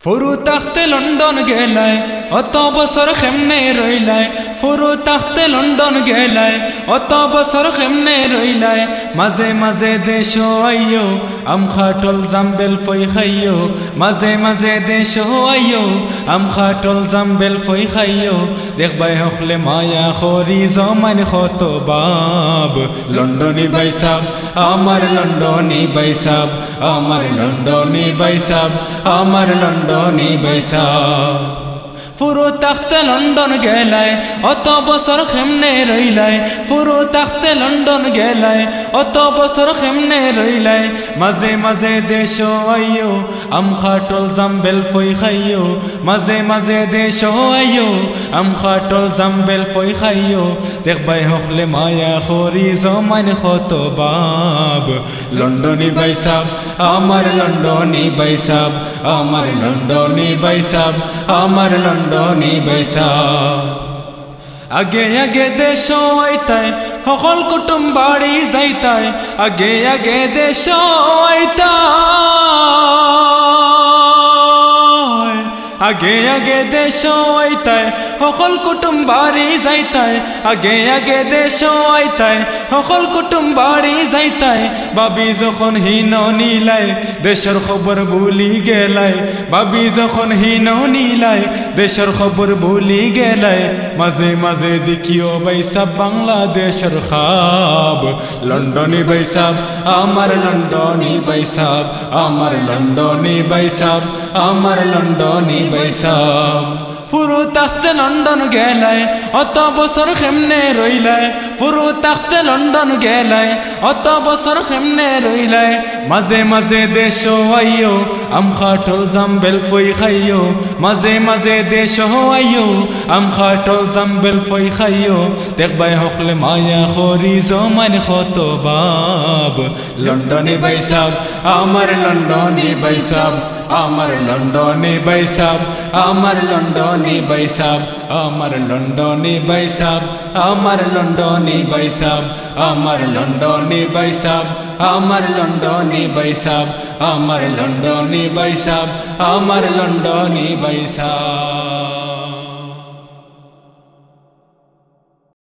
ফুরু তাখতে London গেলায় অত বছর খেমনে রইলায় ফুরু তাখতে London গেলায় অত বছর খেমনে রইলায় মাঝে মাঝে দেশ আইয়ো আম খাটল জাম্বেল ফই খাইয়ো। মাঝে মাঝে দেশ আইয়ো আম খাটল জাম্বেল ফই খাইয়ো। দেখবাই হকলে মায়া খরি জমান খত বাব। লন্ডনী বাইসাব আমার লন্ডনী বাইসাব আমার লন্ডনী বাইসাব আমার লন্ডনী বাইসাব পুরো তাখতে লন্ডন গেলায় অত বছর খেমনে রইলায় পুরো তাখতে লন্ডন গেলায় অত বছর খেমনে রইলায় মাঝে মাঝে দেশ আইয়ো আম খাটল জাম্বেল ফই খাইয়ো। মাঝে মাঝে দেশ আইয়ো আম খাটল জাম্বেল ফই খাইয়ো। দেখবাই হকলে মায়া খরি জমান খত বাব। লন্ডনী বাইসাব আমার লন্ডনী বাইসাব আমার লন্ডনী বাইসাব আমার লন্ডনী বাইসাব আগে আগে দেশ আইতায় সকল কুটুম বাড়ি যাইতায় আগে আগে দেশ আইতায় আগে আগে দেশ আইতায়, সকল কুটুম বাড়ি যাইতায়। আগে আগে দেশ আইতায়, সকল কুটুম বাড়ি যাইতায়। বাবি যখন হীন নীলায়, দেশের খবর ভুলি গেলায়। বাবি যখন হীন নীলায়, দেশের খবর ভুলি গেলায়। মাঝে মাঝে দেখিও বাইসাব বাংলাদেশের খাব। লন্ডনী বাইসাব আমার লন্ডনী বাইসাব আমার লন্ডনী বাইসাব আমার লন্ডনই বাইসাব পুরো তাখতে লন্ডন গেলায়, অত বছর খেমনে রইলায়। পুরো তাখতে লন্ডন গেলায়, অত বছর খেমনে রইলায়। মাঝে মাঝে দেশ আইয়ো, আম খাটল জাম্বেল ফই খাইয়ো। মাঝে মাঝে দেশ আইয়ো, আম খাটল জাম্বেল ফই খাইয়ো। দেখবাই হকলে মায়া খরি জমান খত বাব। লন্ডনে বাইসাব আমার লন্ডনে বাইসাব আমার লন্ডনে বাইসাব আমার লন্ডনে বাইসাব আমার লন্ডনে বাইসাব আমার লন্ডনে বাইসাব আমার লন্ডনে বাইসাব আমার লন্ডনে বৈশাব আমার লন্ডনে বৈশাব আমার লন্ডনে বাইসাব